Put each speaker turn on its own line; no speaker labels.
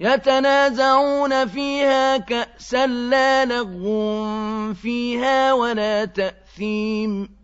يتنازعون فيها كأسا لا لغو فيها ولا تأثيم